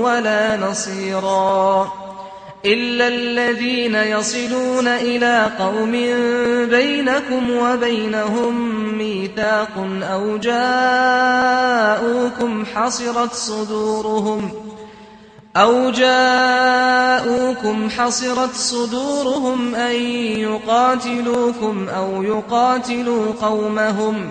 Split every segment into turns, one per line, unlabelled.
ولا نصيرا إلا الذين يصلون إلى قوم بينكم وبينهم ميثاق أو جاءوكم حصرت صدورهم أو جاءوكم حصرت صدورهم أن يقاتلوكم أو يقاتلوا قومهم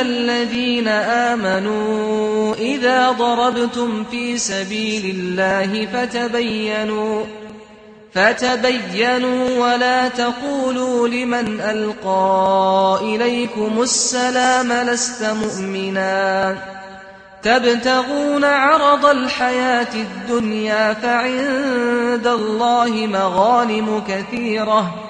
أيها الذين آمنوا إذا ضربتم في سبيل الله فتبينوا فتبينوا ولا تقولوا لمن ألقى إليكم السلام لست مؤمنا تبتغون عرض الحياة الدنيا فعند الله مغانم كثيرة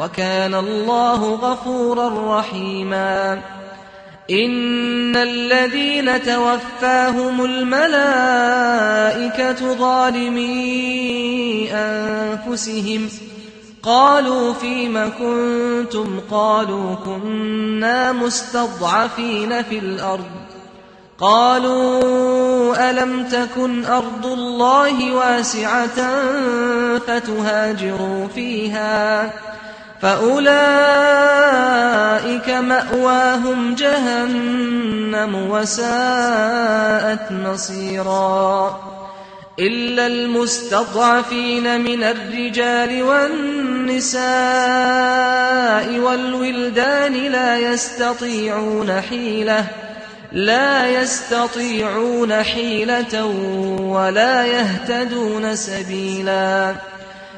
وكان الله غفورا رحيما. إن الذين توفاهم الملائكة ظالمي أنفسهم. قالوا فيما كنتم؟ قالوا كنا مستضعفين في الأرض. قالوا ألم تكن أرض الله واسعة فتهاجروا فيها؟ فأولئك مأواهم جهنم وساءت مصيرا إلا المستضعفين من الرجال والنساء والولدان لا يستطيعون حيلة لا يستطيعون حيلة ولا يهتدون سبيلا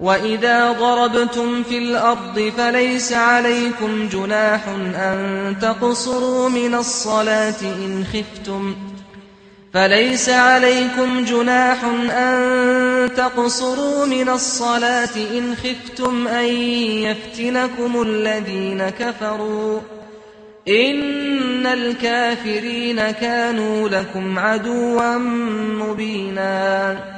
وإذا ضربتم في الأرض فليس عليكم جناح أن تقصروا من الصلاة إن خفتم فليس عليكم جناح أن تقصروا من الصلاة إن خفتم أن يفتنكم الذين كفروا إن الكافرين كانوا لكم عدوا مبينا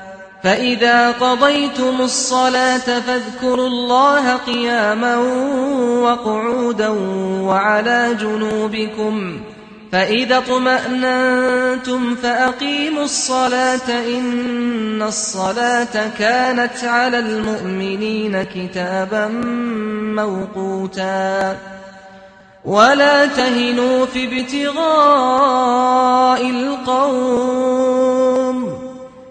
فإذا قضيتم الصلاة فاذكروا الله قياما وقعودا وعلى جنوبكم فإذا اطمأننتم فأقيموا الصلاة إن الصلاة كانت على المؤمنين كتابا موقوتا ولا تهنوا في ابتغاء القوم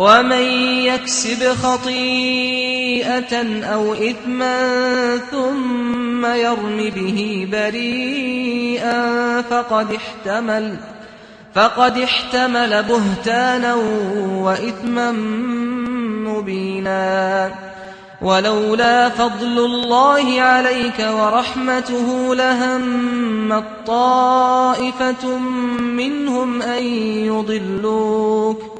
ومن يكسب خطيئة أو إثما ثم يرم به بريئا فقد احتمل فقد احتمل بهتانا وإثما مبينا ولولا فضل الله عليك ورحمته لهم طائفة منهم أن يضلوك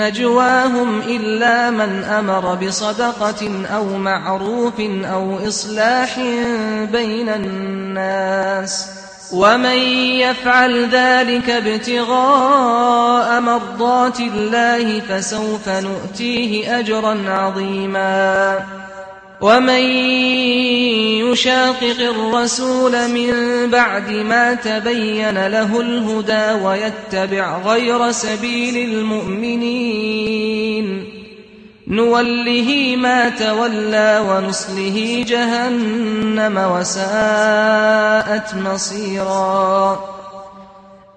نجواهم إلا من أمر بصدقة أو معروف أو إصلاح بين الناس ومن يفعل ذلك ابتغاء مرضات الله فسوف نؤتيه أجرا عظيما ومن يشاقق الرسول من بعد ما تبين له الهدى ويتبع غير سبيل المؤمنين نوله ما تولى ونصله جهنم وساءت مصيرا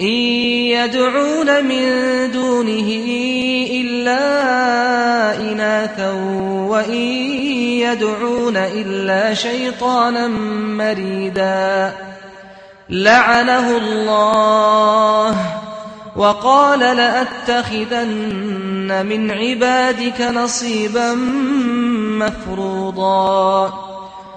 إن يدعون من دونه إلا إناثا وإن يدعون إلا شيطانا مريدا لعنه الله وقال لأتخذن من عبادك نصيبا مفروضا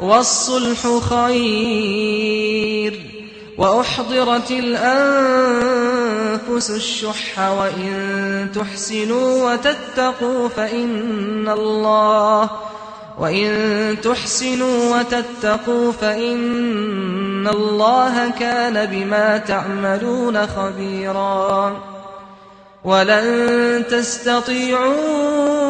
والصلح خير وأحضرت الأنفس الشح وإن تحسنوا وتتقوا فإن الله وإن تحسنوا وتتقوا فإن الله كان بما تعملون خبيرا ولن تستطيعوا